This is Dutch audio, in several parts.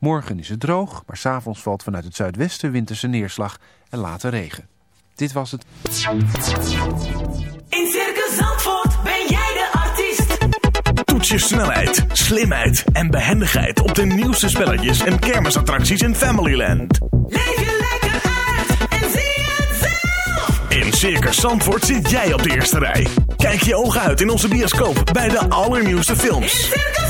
Morgen is het droog, maar s'avonds valt vanuit het zuidwesten winterse neerslag en later regen. Dit was het. In Circus Zandvoort ben jij de artiest. Toets je snelheid, slimheid en behendigheid op de nieuwste spelletjes en kermisattracties in Familyland. Leef je lekker uit en zie het zelf. In Circus Zandvoort zit jij op de eerste rij. Kijk je ogen uit in onze bioscoop bij de allernieuwste In films. Circus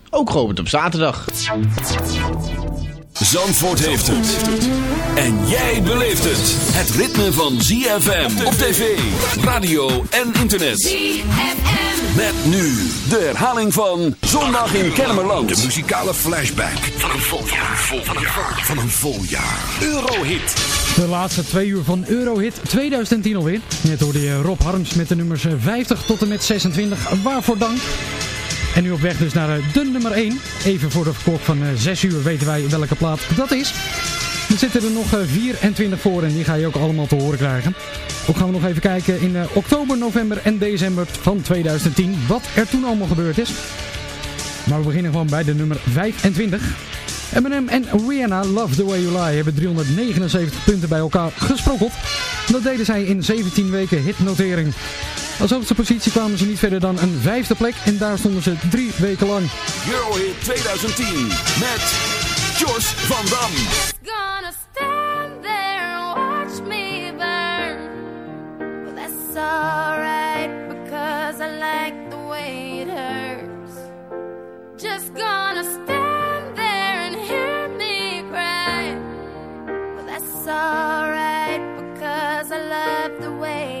ook geopend op zaterdag. Zandvoort heeft het. En jij beleeft het. Het ritme van ZFM op tv, radio en internet. ZFM. Met nu de herhaling van Zondag in Kennemerland. De muzikale flashback van een vol jaar. Van een vol jaar. Van een vol jaar. Eurohit. De laatste twee uur van Eurohit 2010 alweer. Net hoorde je Rob Harms met de nummers 50 tot en met 26. Waarvoor dank. En nu op weg dus naar eh, de nummer 1. Even voor de klok van 6 uur weten wij welke plaat dat is. Er zitten er nog eh, 24 voor en die ga je ook allemaal te horen krijgen. Ook gaan we nog even kijken in eh, oktober, november en december van 2010 wat er toen allemaal gebeurd is. Maar we beginnen gewoon bij de nummer 25. Eminem en Rihanna Love The Way You Lie hebben 379 punten bij elkaar gesprokkeld. Dat deden zij in 17 weken hitnotering. Als hoogste positie kwamen ze niet verder dan een vijfde plek en daar stonden ze drie weken lang. Eurohit 2010 met Jos van Dam. gonna stand there and watch me burn. But that's alright because I like the way it hurts. Just gonna stand there and hear me cry. But that's alright because I love the way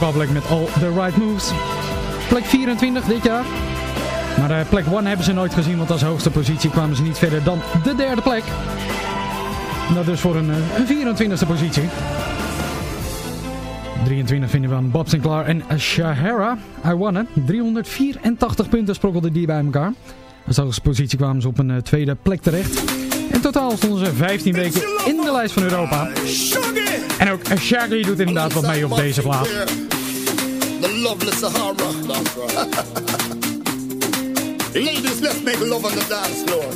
Republic met All The Right Moves. Plek 24 dit jaar. Maar uh, plek 1 hebben ze nooit gezien, want als hoogste positie kwamen ze niet verder dan de derde plek. Dat dus voor een, eh, een 24e positie. 23 vinden we aan Bob Sinclair en Shahara. I won 384 punten sprokkelden die bij elkaar. Als hoogste positie kwamen ze op een eh, tweede plek terecht. In totaal stonden ze 15 weken in de lijst van Europa. En ook Shaggy doet inderdaad wat mee op deze plaat. The lovely Sahara. Ladies, let's make love on the dance floor.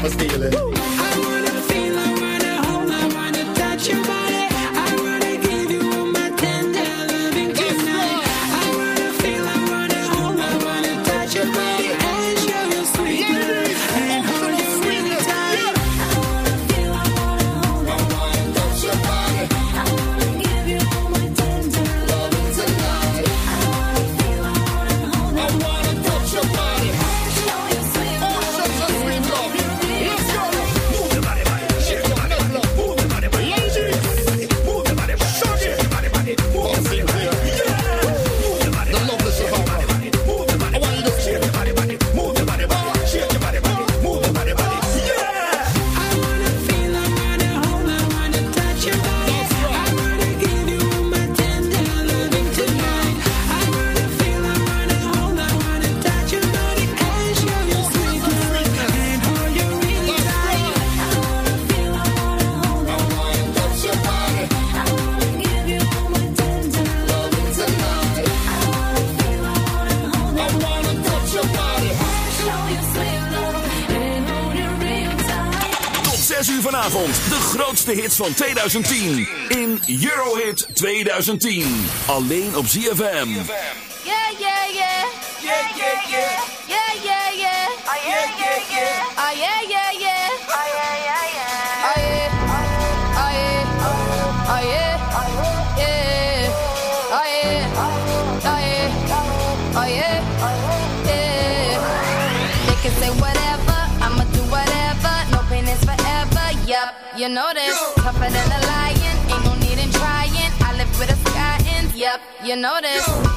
For stealing. Grootste hits van 2010. In Eurohit 2010. Alleen op ZFM. Yeah, yeah, yeah. Yeah, yeah, yeah. Yeah, yeah, yeah. Oh, yeah, yeah, yeah. Oh, yeah, yeah, yeah. Oh, yeah, yeah, yeah. Oh, yeah. Oh, yeah. Oh, yeah. Yeah. Oh, yeah. Oh, yeah. Oh, yeah. Yeah. They can say whatever, I'ma do whatever. No pain is forever. Yup, you know this. Yup, you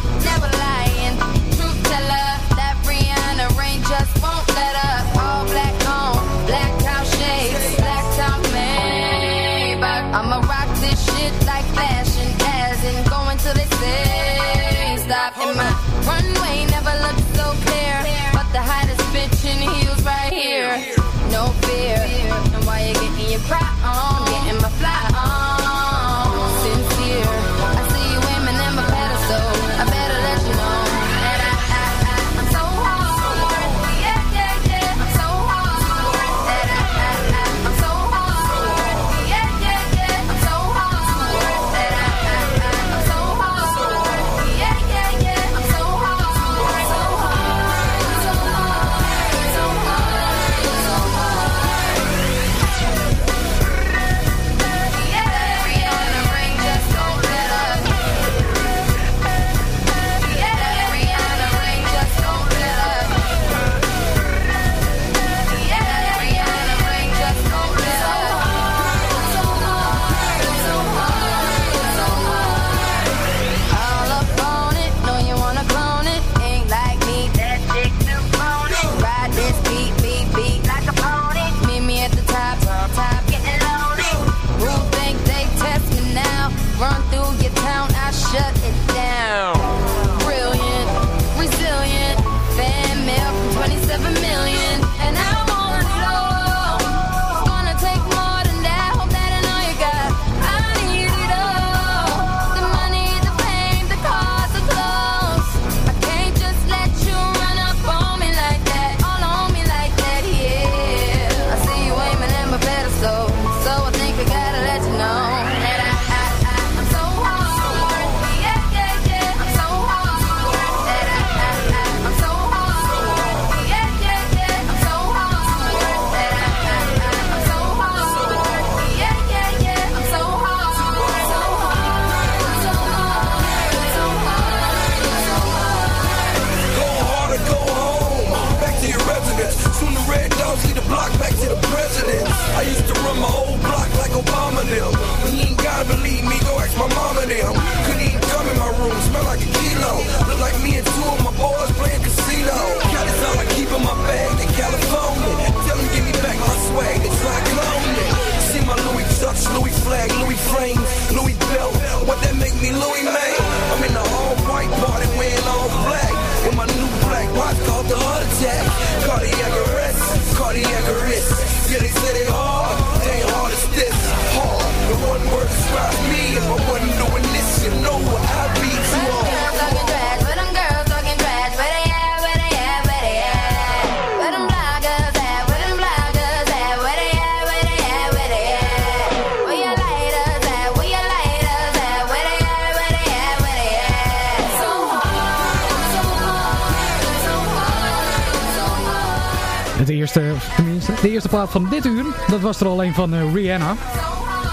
was er al een van eh, Rihanna.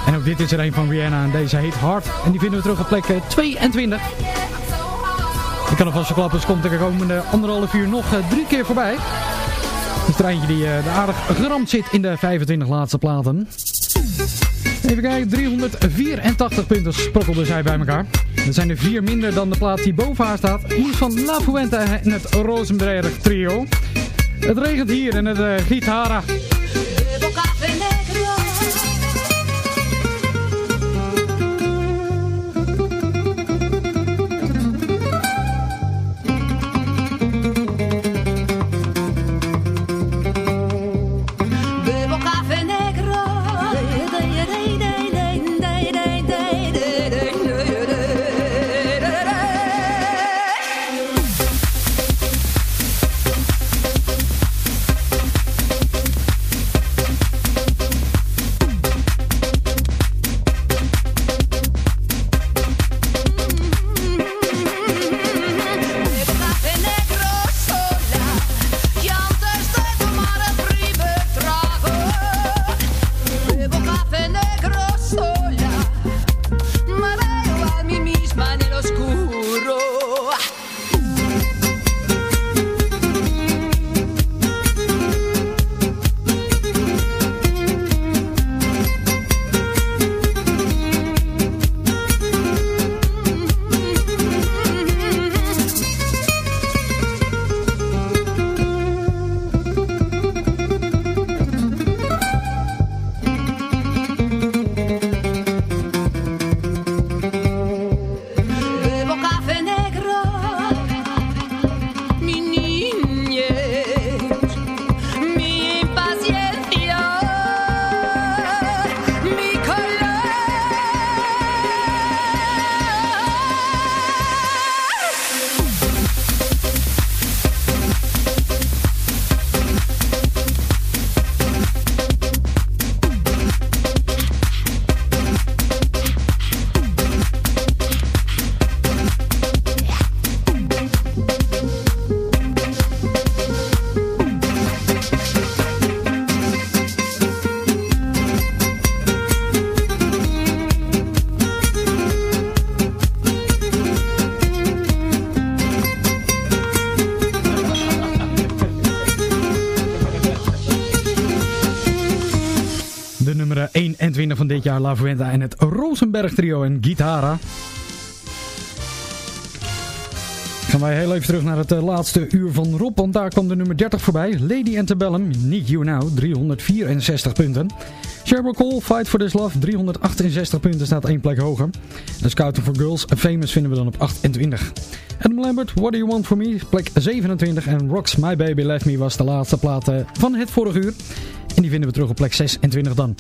En ook dit is er een van Rihanna en deze heet Hard. En die vinden we terug op plek eh, 22. Ik kan alvast verklappen, ze komt de komende anderhalf uur nog eh, drie keer voorbij. Een treintje die eh, de aardig geramd zit in de 25 laatste platen. Even kijken, 384 punten sprokkelden zij bij elkaar. Dat zijn er vier minder dan de plaat die boven haar staat. Is van La Fuente en het Rosenberg trio. Het regent hier en het uh, gitara. Dit jaar, La en het Rosenberg trio en Gitara. Gaan wij heel even terug naar het eh, laatste uur van Rob, want daar kwam de nummer 30 voorbij. Lady Antebellum, Need You Now, 364 punten. Sheryl Cole, Fight for This Love, 368 punten, staat één plek hoger. En Scouting for Girls, Famous vinden we dan op 28. Adam Lambert, What Do You Want From Me, plek 27. En Rocks, My Baby Left Me was de laatste plaat van het vorige uur. En die vinden we terug op plek 26 dan.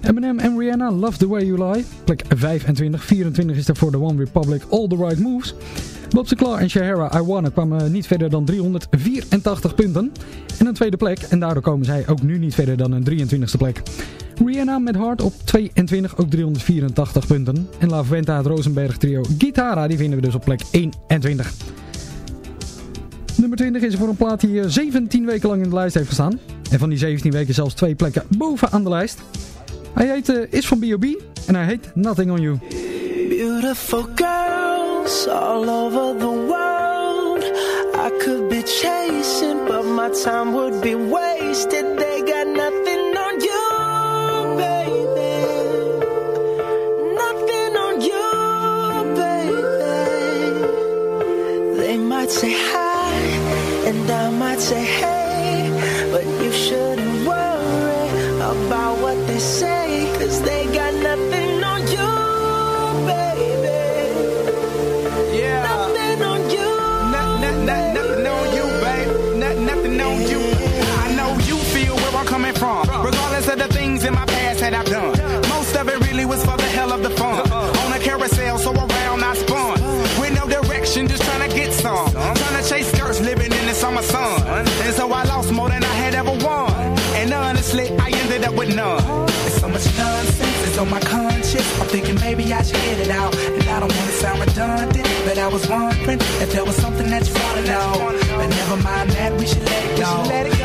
Eminem en Rihanna, Love The Way You Lie, plek 25. 24 is er voor The One Republic, All The Right Moves. Bob Sinclair en Shahara, I Wanna kwamen niet verder dan 384 punten. En een tweede plek, en daardoor komen zij ook nu niet verder dan een 23e plek. Rihanna met Hard op 22, ook 384 punten. En La Venta, het Rosenberg trio Gitara, die vinden we dus op plek 21. Nummer 20 is voor een plaat die eh, 17 weken lang in de lijst heeft gestaan. En van die 17 weken zelfs twee plekken bovenaan de lijst. Hij heet, uh, is van B.O.B. en hij heet Nothing On You. Beautiful girls all over the world I could be chasing but my time would be wasted They got nothing on you they might say hi and I might say hey, but you should about what they say, cause they got nothing on you, baby. Yeah. Nothing on you. Not, not, not, nothing on you, baby. Not, nothing on you. I know you feel where I'm coming from, regardless of the things in my past that I've done. I was wondering if there was something that you wanna know. But never mind that, we should let it go.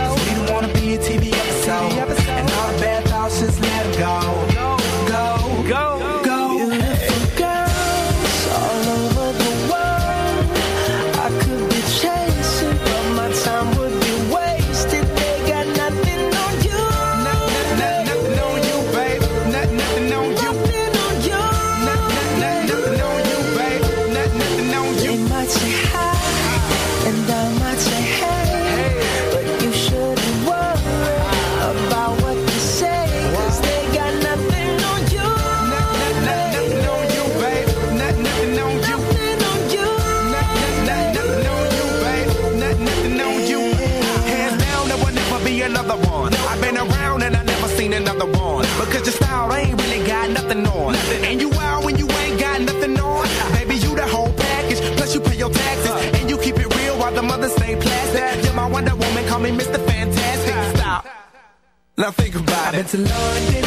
to London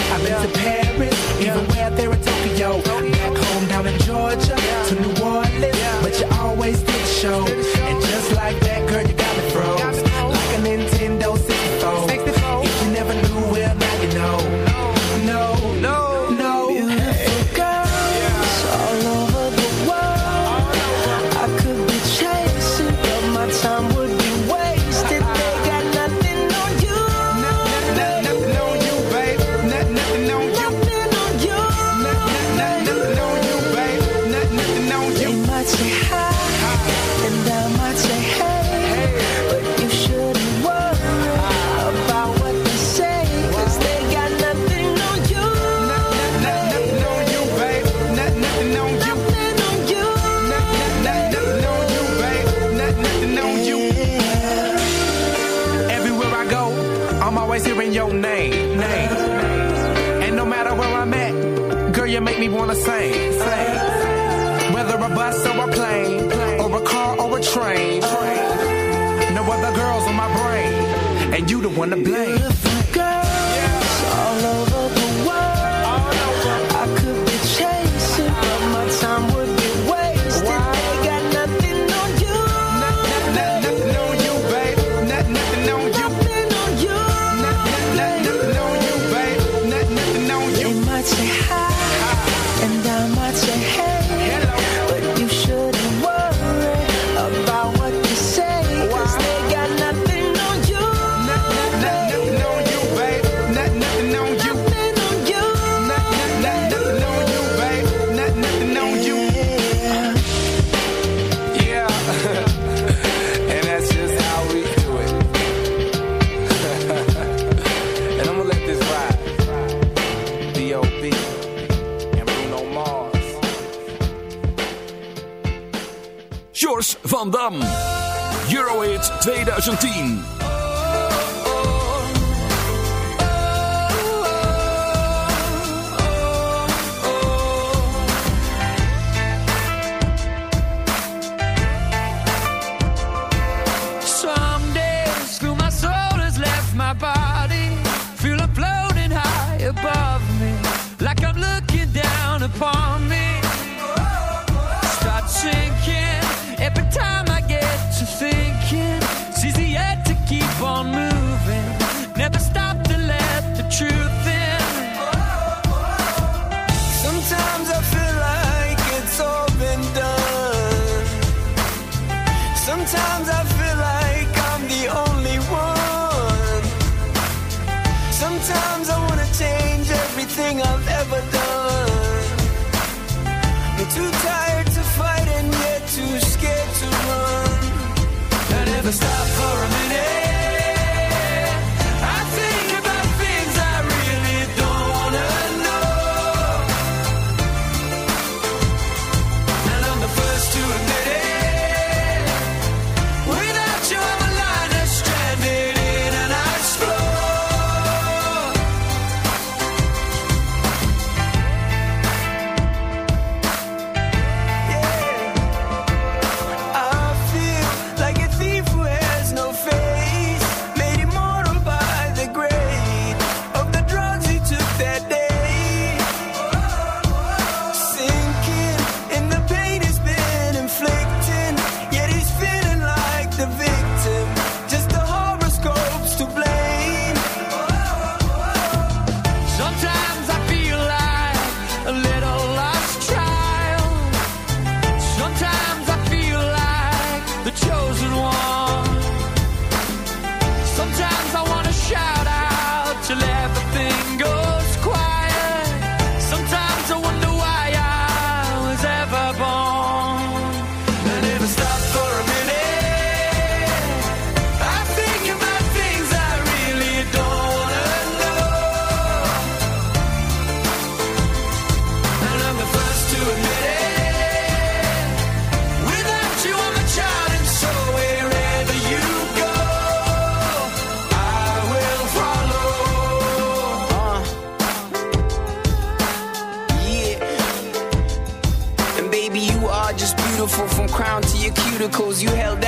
wanna blame. Van Dam. Eurohit 2010. 'Cause you held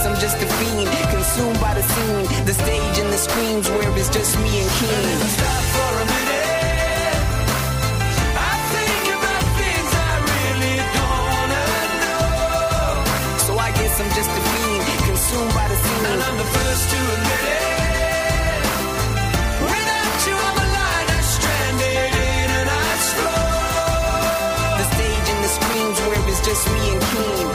I'm just a fiend, consumed by the scene, the stage and the screams where it's just me and King. Stop for a minute. I think about things I really don't know. So I guess I'm just a fiend, consumed by the scene. And I'm the first to admit it. Without you, I'm a stranded in an ice. The stage and the screams where it's just me and King.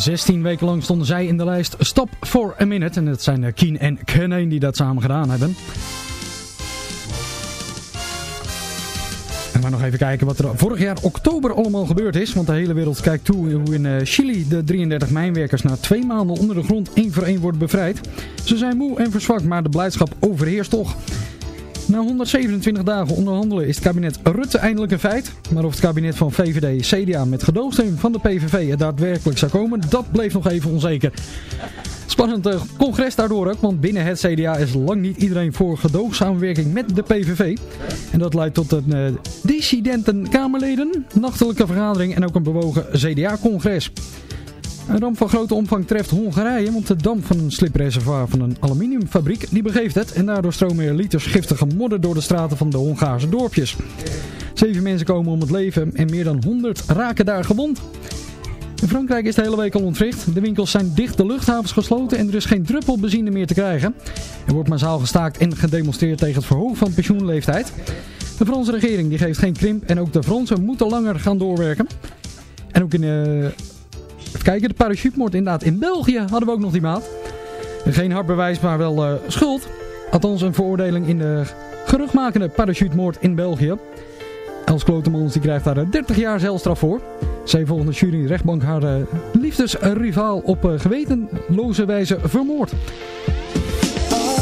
16 weken lang stonden zij in de lijst Stop for a Minute. En dat zijn eh, Keen en Kane die dat samen gedaan hebben. En we nog even kijken wat er vorig jaar oktober allemaal gebeurd is. Want de hele wereld kijkt toe hoe in eh, Chili de 33 mijnwerkers na twee maanden onder de grond één voor één worden bevrijd. Ze zijn moe en verzwakt, maar de blijdschap overheerst toch. Na 127 dagen onderhandelen is het kabinet Rutte eindelijk een feit. Maar of het kabinet van VVD CDA met gedoogsteun van de PVV er daadwerkelijk zou komen, dat bleef nog even onzeker. Spannend eh, congres daardoor ook, want binnen het CDA is lang niet iedereen voor gedoogsamenwerking met de PVV. En dat leidt tot een uh, dissidenten Kamerleden, nachtelijke vergadering en ook een bewogen CDA-congres. Een ramp van grote omvang treft Hongarije, want de damp van een slipreservoir van een aluminiumfabriek die begeeft het. En daardoor stromen er liters giftige modder door de straten van de Hongaarse dorpjes. Zeven mensen komen om het leven en meer dan 100 raken daar gewond. In Frankrijk is de hele week al ontwricht. De winkels zijn dicht, de luchthavens gesloten en er is geen druppel benzine meer te krijgen. Er wordt massaal gestaakt en gedemonstreerd tegen het verhogen van pensioenleeftijd. De Franse regering die geeft geen krimp en ook de Fransen moeten langer gaan doorwerken. En ook in... Uh, Even kijken, de parachutemoord inderdaad. In België hadden we ook nog die maat. Geen hard bewijs, maar wel uh, schuld. Althans een veroordeling in de geruchtmakende parachutemoord in België. Els Klotemans die krijgt daar 30 jaar celstraf voor. Zij volgende jury rechtbank haar uh, liefdesrivaal op gewetenloze wijze vermoord. Oh,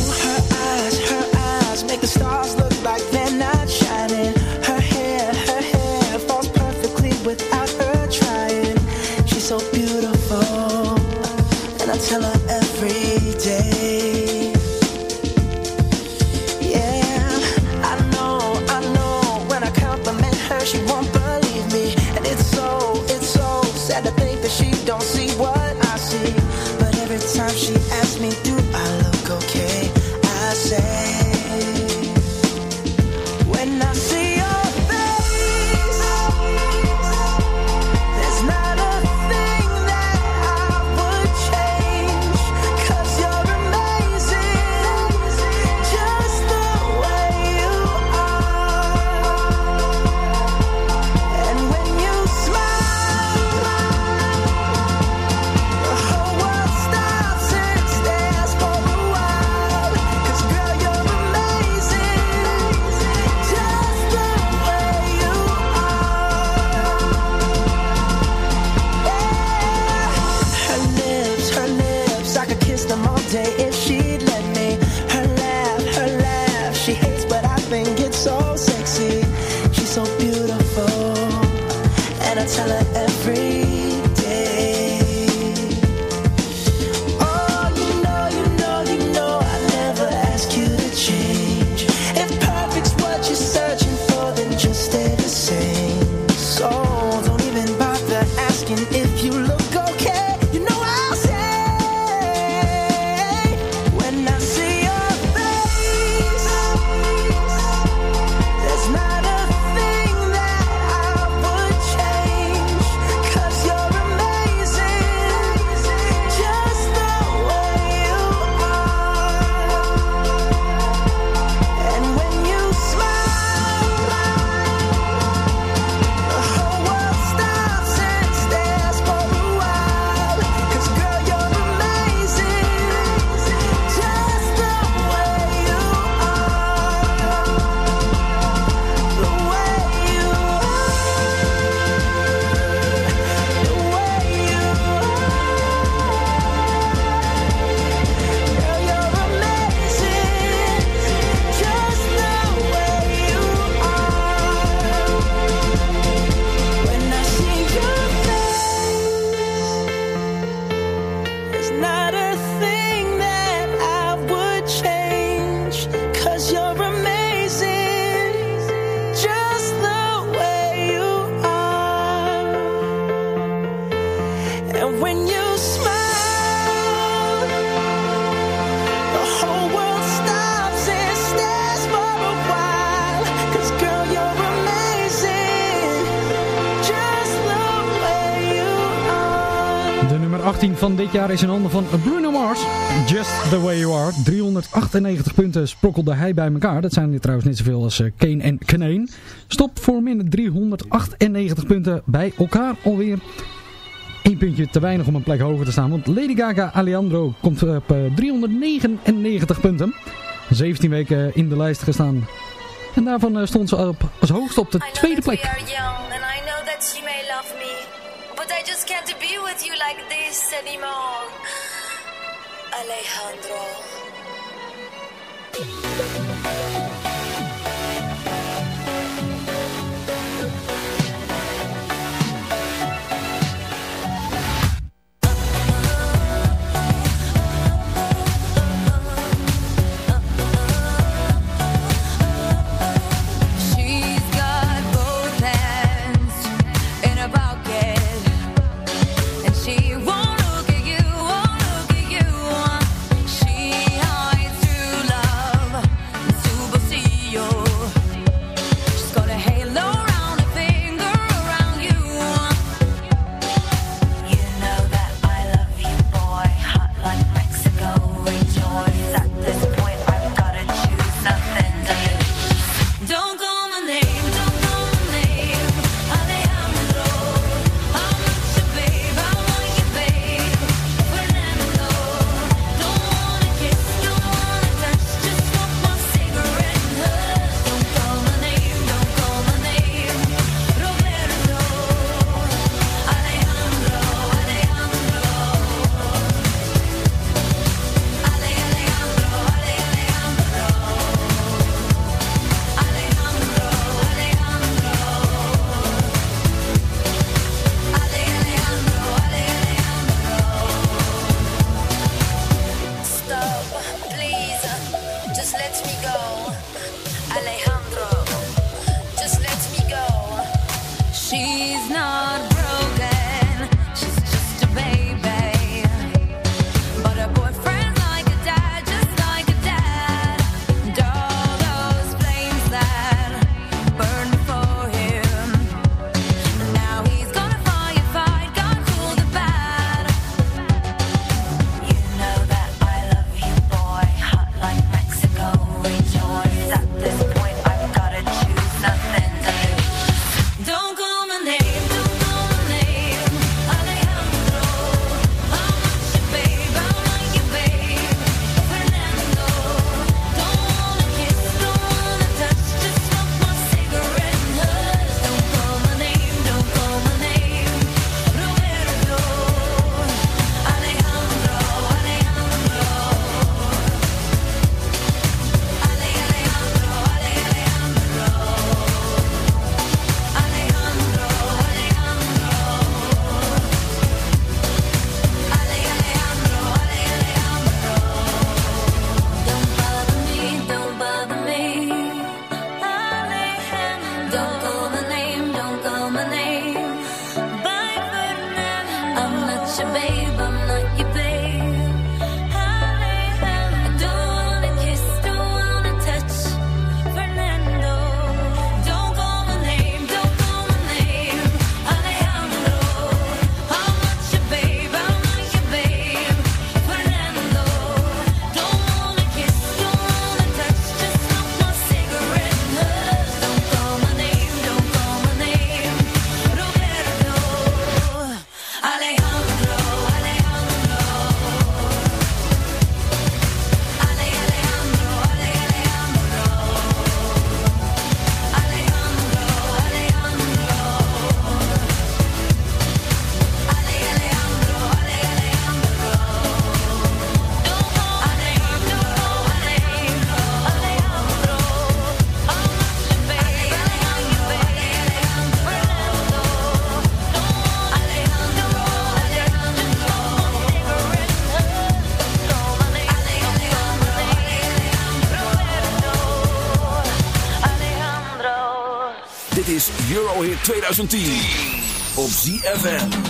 van dit jaar is in handen van Bruno Mars. Just the way you are. 398 punten sprokkelde hij bij elkaar. Dat zijn er trouwens niet zoveel als eh, Kane en Kneen. Stop voor min 398 punten bij elkaar alweer. Eén puntje te weinig om een plek hoger te staan. Want Lady Gaga Alejandro komt op eh, 399 punten. 17 weken in de lijst gestaan. En daarvan eh, stond ze op, als hoogste op de tweede plek. Me. just can't be with you like this anymore. Alejandro. zomerhit 2010 op ZFM.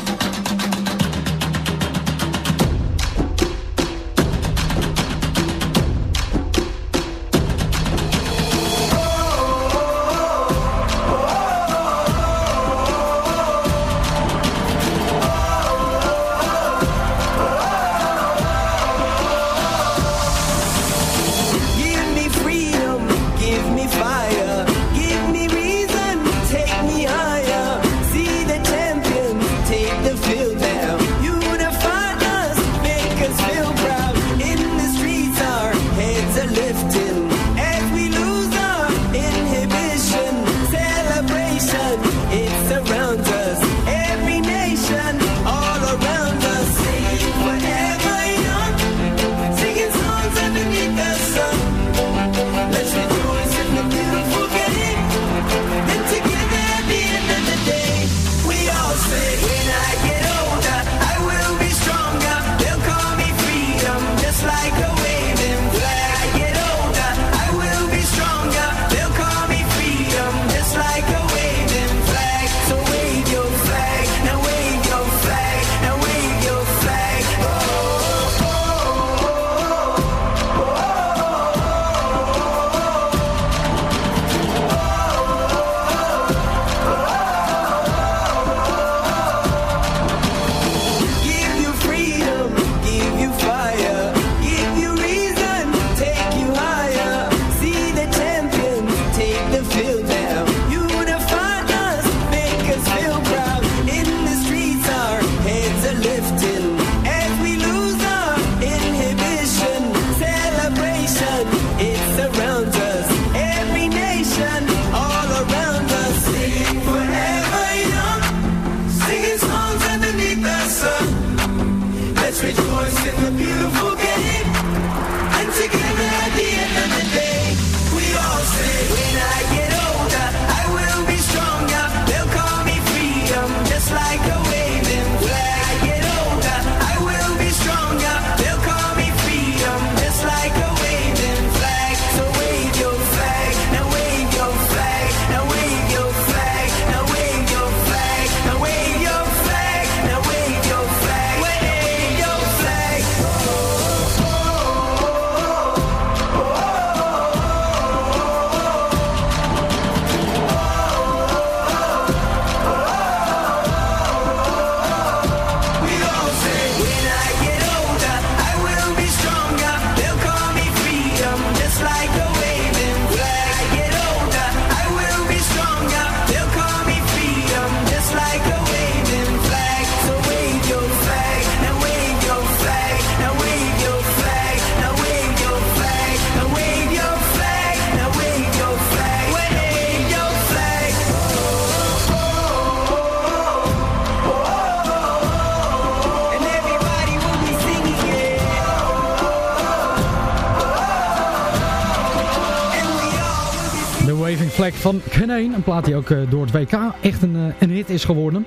van Kaneen. Een plaat die ook eh, door het WK echt een, eh, een hit is geworden.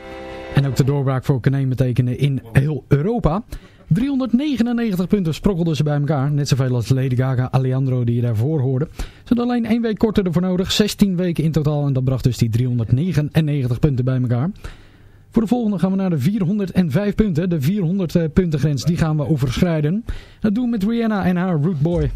En ook de doorbraak voor Kaneen betekende in heel Europa. 399 punten sprokkelden ze bij elkaar. Net zoveel als Lady Gaga, Alejandro die je daarvoor hoorde. Ze hadden alleen één week korter ervoor nodig. 16 weken in totaal. En dat bracht dus die 399 punten bij elkaar. Voor de volgende gaan we naar de 405 punten. De 400 eh, puntengrens die gaan we overschrijden. Dat doen we met Rihanna en haar Root Boy.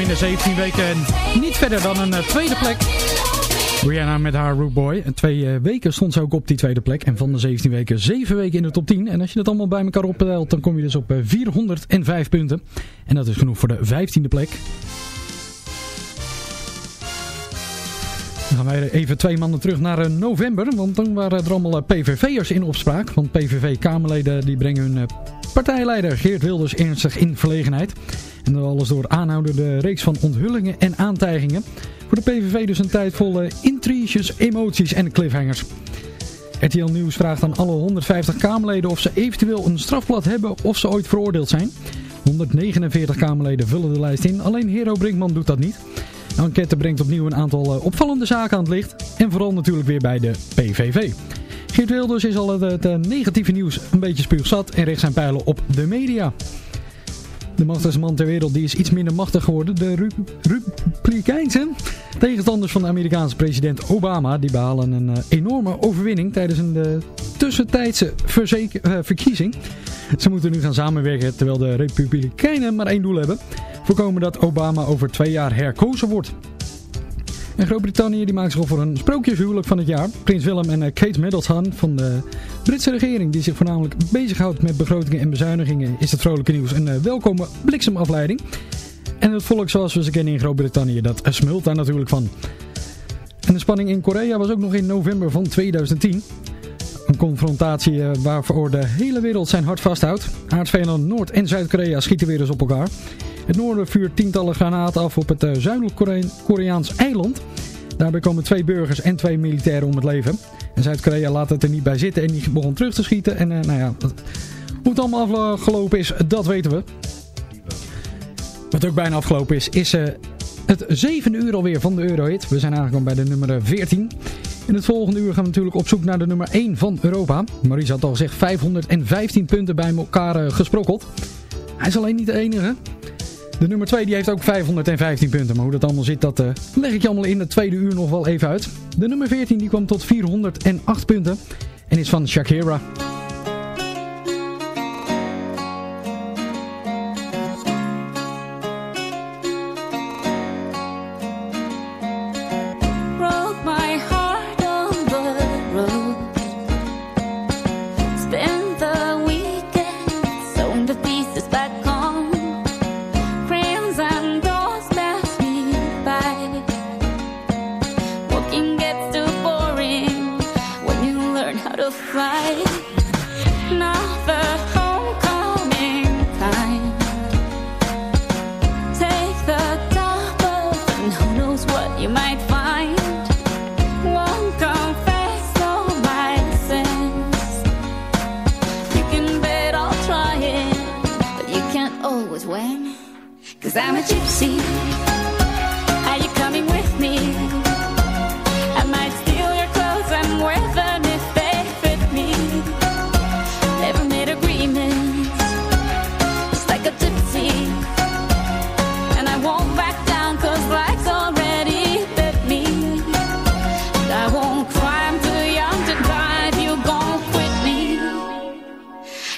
In de 17 weken niet verder dan een eh, tweede plek. Rihanna met haar Root Boy. En twee eh, weken stond ze ook op die tweede plek. En van de 17 weken 7 weken in de top 10. En als je dat allemaal bij elkaar optelt, dan kom je dus op eh, 405 punten. En dat is genoeg voor de 15e plek. Dan gaan wij even twee maanden terug naar eh, november. Want toen waren er allemaal eh, PVV'ers in opspraak. Want PVV-Kamerleden die brengen hun eh, partijleider Geert Wilders ernstig in verlegenheid. En dat alles door aanhoudende reeks van onthullingen en aantijgingen. Voor de PVV dus een tijd vol eh, intriges, emoties en cliffhangers. RTL Nieuws vraagt aan alle 150 Kamerleden of ze eventueel een strafblad hebben of ze ooit veroordeeld zijn. 149 Kamerleden vullen de lijst in, alleen Hero Brinkman doet dat niet. De enquête brengt opnieuw een aantal eh, opvallende zaken aan het licht. En vooral natuurlijk weer bij de PVV. Geert Wilders is al het, eh, negatieve nieuws een beetje spuugzat en richt zijn pijlen op de media. De machtigste man ter wereld die is iets minder machtig geworden. De Republikeinse tegenstanders van de Amerikaanse president Obama. Die behalen een eh, enorme overwinning tijdens een eh, tussentijdse eh, verkiezing. Ze moeten nu gaan samenwerken terwijl de Republikeinen maar één doel hebben. Voorkomen dat Obama over twee jaar herkozen wordt. En Groot-Brittannië die maakt zich op voor een sprookjeshuwelijk van het jaar. Prins Willem en eh, Kate Middleton van de Britse regering, die zich voornamelijk bezighoudt met begrotingen en bezuinigingen, is het vrolijke nieuws een eh, welkome bliksemafleiding. En het volk zoals we ze kennen in Groot-Brittannië, dat eh, smult daar natuurlijk van. En de spanning in Korea was ook nog in november van 2010. Een confrontatie eh, waarvoor de hele wereld zijn hart vasthoudt. Aardvijanden Noord- en Zuid-Korea schieten weer eens op elkaar. Het noorden vuurt tientallen granaten af op het eh, zuidelijk Kore- Koreaans eiland. Daarbij komen twee burgers en twee militairen om het leven. En Zuid-Korea laat het er niet bij zitten en die begon terug te schieten. En eh, nou ja, hoe het allemaal afgelopen is, dat weten we. Wat ook bijna afgelopen is, is eh, het zevende uur alweer van de Eurohit. We zijn aangekomen bij de nummer 14. In het volgende uur gaan we natuurlijk op zoek naar de nummer 1 van Europa. Maurice had al gezegd 515 punten bij elkaar gesprokkeld. Hij is alleen niet de enige. De nummer 2 die heeft ook 515 punten. Maar hoe dat allemaal zit, dat eh, leg ik je allemaal in het tweede uur nog wel even uit. De nummer 14 die kwam tot 408 punten. En is van Shakira.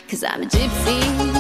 Cause I'm a gypsy.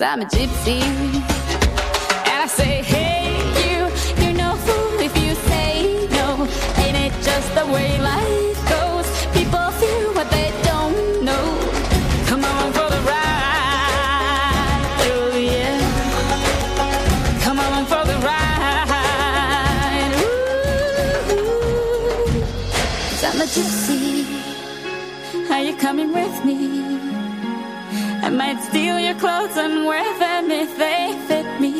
Cause I'm a gypsy. And I say, hey, you, you're no fool if you say no. Ain't it just the way life I might steal your clothes and wear them if they fit me.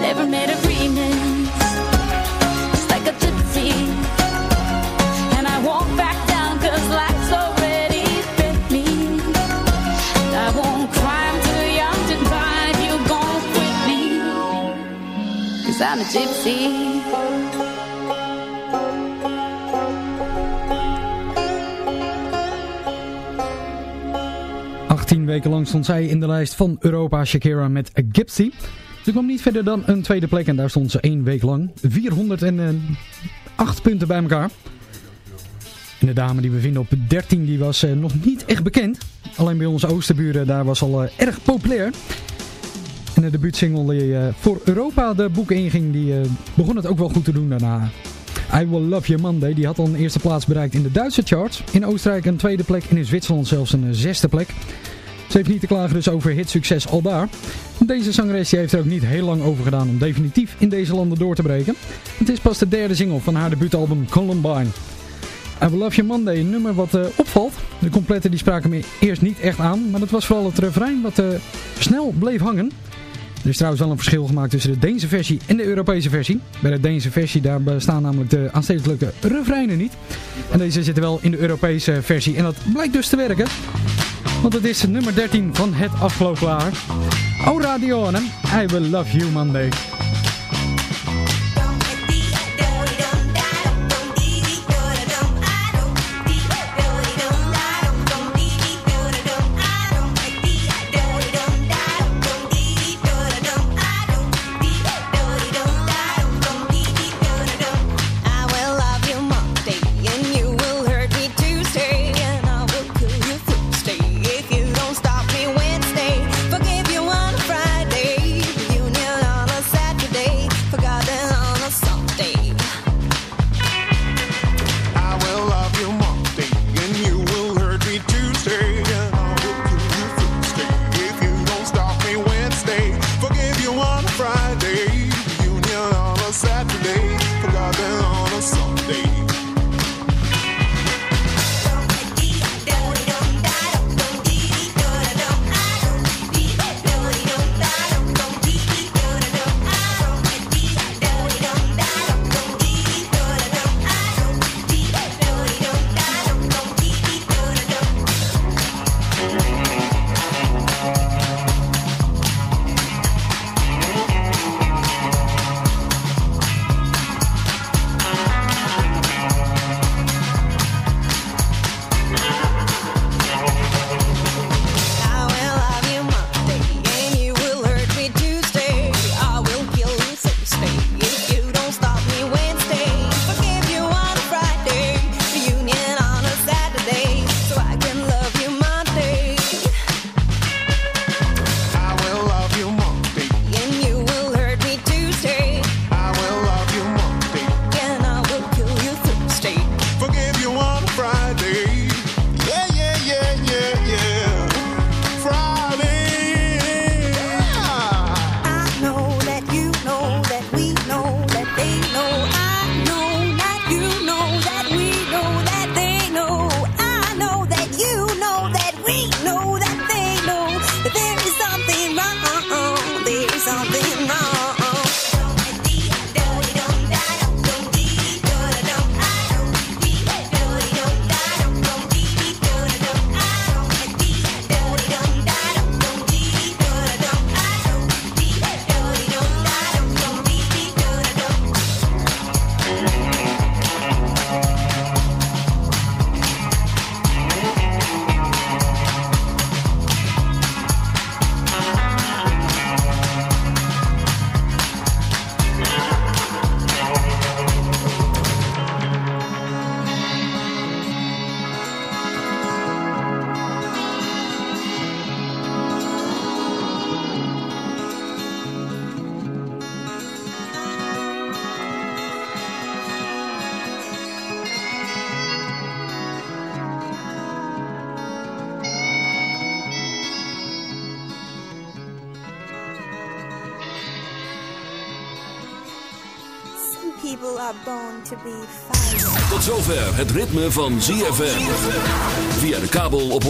Never made agreements, just like a gypsy. And I won't back down cause life's already bit me. I won't cry, I'm too young to cry you gon' quit me. Cause I'm a gypsy. Weken lang stond zij in de lijst van Europa Shakira met Gypsy. Ze kwam niet verder dan een tweede plek en daar stond ze één week lang. 408 punten bij elkaar. En de dame die we vinden op 13 die was eh, nog niet echt bekend. Alleen bij onze oosterburen daar was al eh, erg populair. En de debuutsingle die eh, voor Europa de boeken inging, die eh, begon het ook wel goed te doen daarna. I Will Love You Monday, die had al een eerste plaats bereikt in de Duitse charts. In Oostenrijk een tweede plek en in Zwitserland zelfs een eh, zesde plek. Ze heeft niet te klagen dus over hitsucces al daar. Deze zangeres heeft er ook niet heel lang over gedaan om definitief in deze landen door te breken. Het is pas de derde single van haar debuutalbum Columbine. I Will Love You Monday, een nummer wat eh, opvalt. De complete die spraken me eerst niet echt aan, maar dat was vooral het refrein wat eh, snel bleef hangen. Er is trouwens wel een verschil gemaakt tussen de Deense versie en de Europese versie. Bij de Deense versie daar bestaan namelijk de aanstekelijke refreinen niet. En deze zitten wel in de Europese versie en dat blijkt dus te werken. Want het is nummer 13 van het afgelopen jaar. O Radione, I Will Love You Monday. Zover het ritme van ZFM. Via de kabel op 104.5.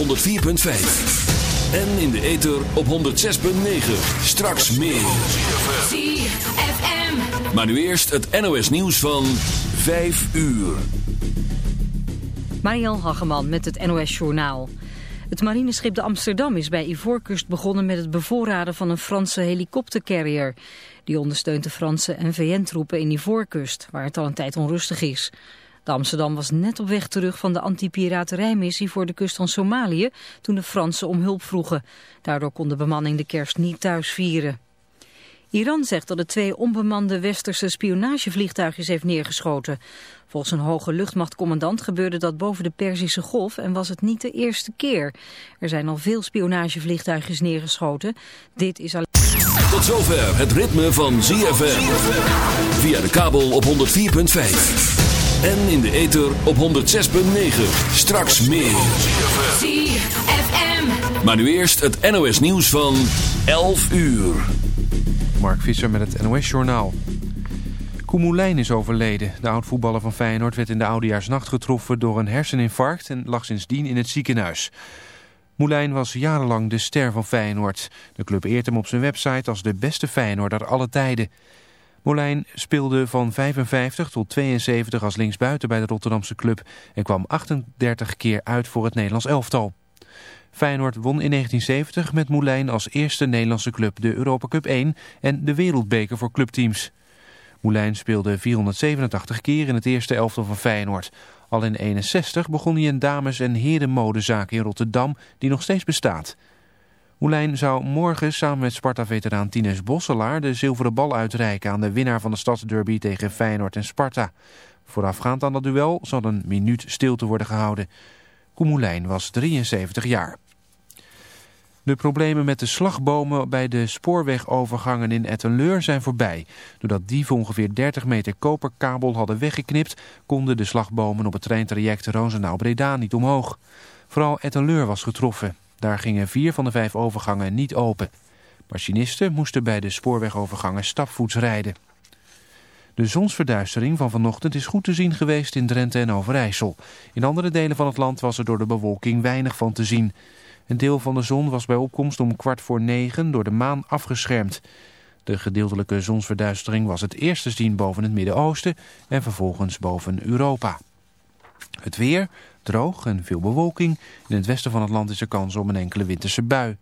En in de ether op 106.9. Straks meer. ZFM. Maar nu eerst het NOS nieuws van 5 uur. Mariel Hageman met het NOS Journaal. Het marineschip de Amsterdam is bij Ivoorkust begonnen met het bevoorraden van een Franse helikoptercarrier. Die ondersteunt de Franse en VN-troepen in Ivoorkust, waar het al een tijd onrustig is. Amsterdam was net op weg terug van de anti-piraterijmissie voor de kust van Somalië toen de Fransen om hulp vroegen. Daardoor kon de bemanning de kerst niet thuis vieren. Iran zegt dat het twee onbemande westerse spionagevliegtuigjes heeft neergeschoten. Volgens een hoge luchtmachtcommandant gebeurde dat boven de Perzische Golf en was het niet de eerste keer. Er zijn al veel spionagevliegtuigjes neergeschoten. Dit is alleen... Tot zover het ritme van ZFM. Via de kabel op 104.5. En in de ether op 106.9. Straks meer. ZFM. Maar nu eerst het NOS nieuws van 11 uur. Mark Visser met het NOS-journaal. Koen Moulijn is overleden. De oud-voetballer van Feyenoord werd in de oudejaarsnacht getroffen door een herseninfarct en lag sindsdien in het ziekenhuis. Moulijn was jarenlang de ster van Feyenoord. De club eert hem op zijn website als de beste Feyenoorder alle tijden. Moulijn speelde van 55 tot 72 als linksbuiten bij de Rotterdamse club en kwam 38 keer uit voor het Nederlands elftal. Feyenoord won in 1970 met Moulijn als eerste Nederlandse club de Europa Cup 1 en de Wereldbeker voor clubteams. Moulijn speelde 487 keer in het eerste elftal van Feyenoord. Al in 61 begon hij een dames- en herenmodezaak in Rotterdam die nog steeds bestaat. Moulijn zou morgen samen met Sparta-veteraan Tines Bosselaar de zilveren bal uitreiken aan de winnaar van de stadsderby tegen Feyenoord en Sparta. Voorafgaand aan dat duel zal een minuut stilte worden gehouden. Moulijn was 73 jaar. De problemen met de slagbomen bij de spoorwegovergangen in Ettenleur zijn voorbij. Doordat dieven ongeveer 30 meter koperkabel hadden weggeknipt... konden de slagbomen op het treintraject Roosendaal-Breda niet omhoog. Vooral Ettenleur was getroffen. Daar gingen vier van de vijf overgangen niet open. Machinisten moesten bij de spoorwegovergangen stapvoets rijden. De zonsverduistering van vanochtend is goed te zien geweest in Drenthe en Overijssel. In andere delen van het land was er door de bewolking weinig van te zien... Een deel van de zon was bij opkomst om kwart voor negen door de maan afgeschermd. De gedeeltelijke zonsverduistering was het eerst zien boven het Midden-Oosten en vervolgens boven Europa. Het weer, droog en veel bewolking. In het westen van het land is er kans op een enkele winterse bui.